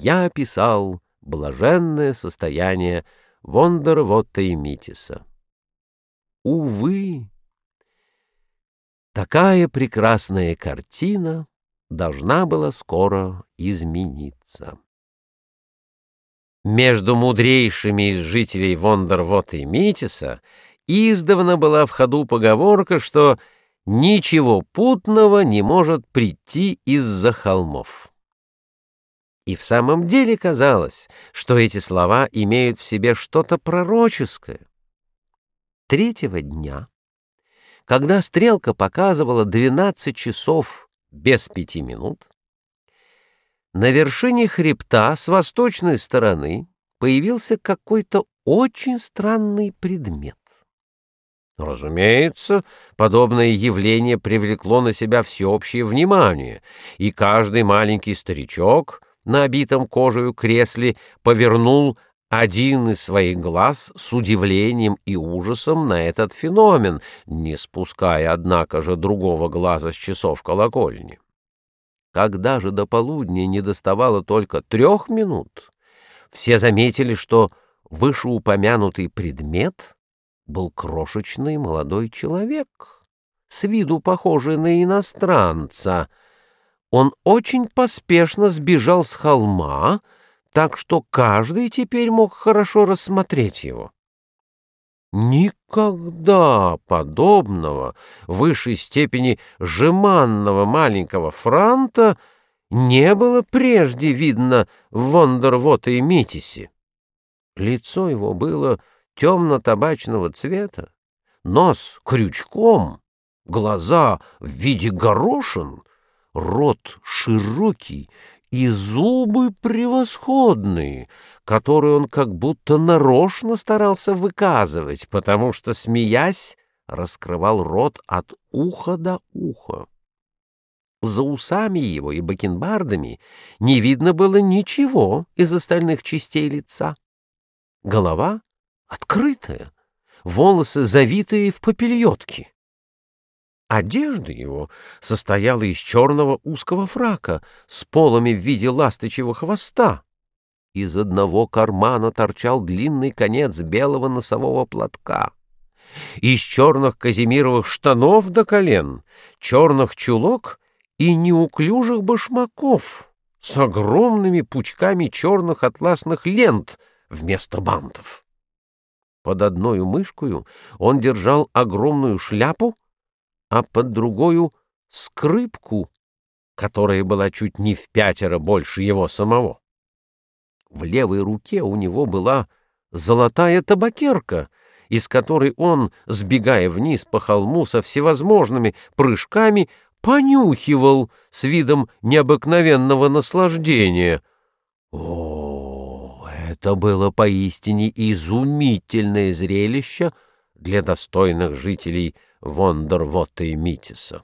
я описал блаженное состояние Вондервотта и Митиса. Увы, такая прекрасная картина должна была скоро измениться. Между мудрейшими из жителей Вондервота и Митиса издавна была в ходу поговорка, что ничего путного не может прийти из-за холмов. И в самом деле казалось, что эти слова имеют в себе что-то пророческое. Третьего дня, когда стрелка показывала 12 часов без пяти минут, на вершине хребта с восточной стороны появился какой-то очень странный предмет. Разумеется, подобное явление привлекло на себя всеобщее внимание, и каждый маленький старичок на обитом кожею кресле повернул один из своих глаз с удивлением и ужасом на этот феномен, не спуская, однако же, другого глаза с часов колокольни. Когда же до полудня не доставало только трех минут, все заметили, что вышеупомянутый предмет был крошечный молодой человек, с виду похожий на иностранца. Он очень поспешно сбежал с холма, так что каждый теперь мог хорошо рассмотреть его. Никогда подобного высшей степени жеманного маленького франта не было прежде видно в Вондервоте и Митисе. Лицо его было темно-табачного цвета, нос крючком, глаза в виде горошин, рот широкий и зубы превосходные, которые он как будто нарочно старался выказывать, потому что, смеясь, раскрывал рот от уха до уха. За усами его и бакенбардами не видно было ничего из остальных частей лица. Голова открытая, волосы завитые в попельотки. Одежда его состояла из черного узкого фрака с полами в виде ластычьего хвоста. Из одного кармана торчал длинный конец белого носового платка. Из черных казимировых штанов до колен, черных чулок и неуклюжих башмаков с огромными пучками черных атласных лент вместо бантов. Под одной мышкою он держал огромную шляпу, а под другую — скрипку, которая была чуть не в пятеро больше его самого. В левой руке у него была золотая табакерка, из которой он, сбегая вниз по холму со всевозможными прыжками, понюхивал с видом необыкновенного наслаждения. О, это было поистине изумительное зрелище для достойных жителей Вондервота и Митиса.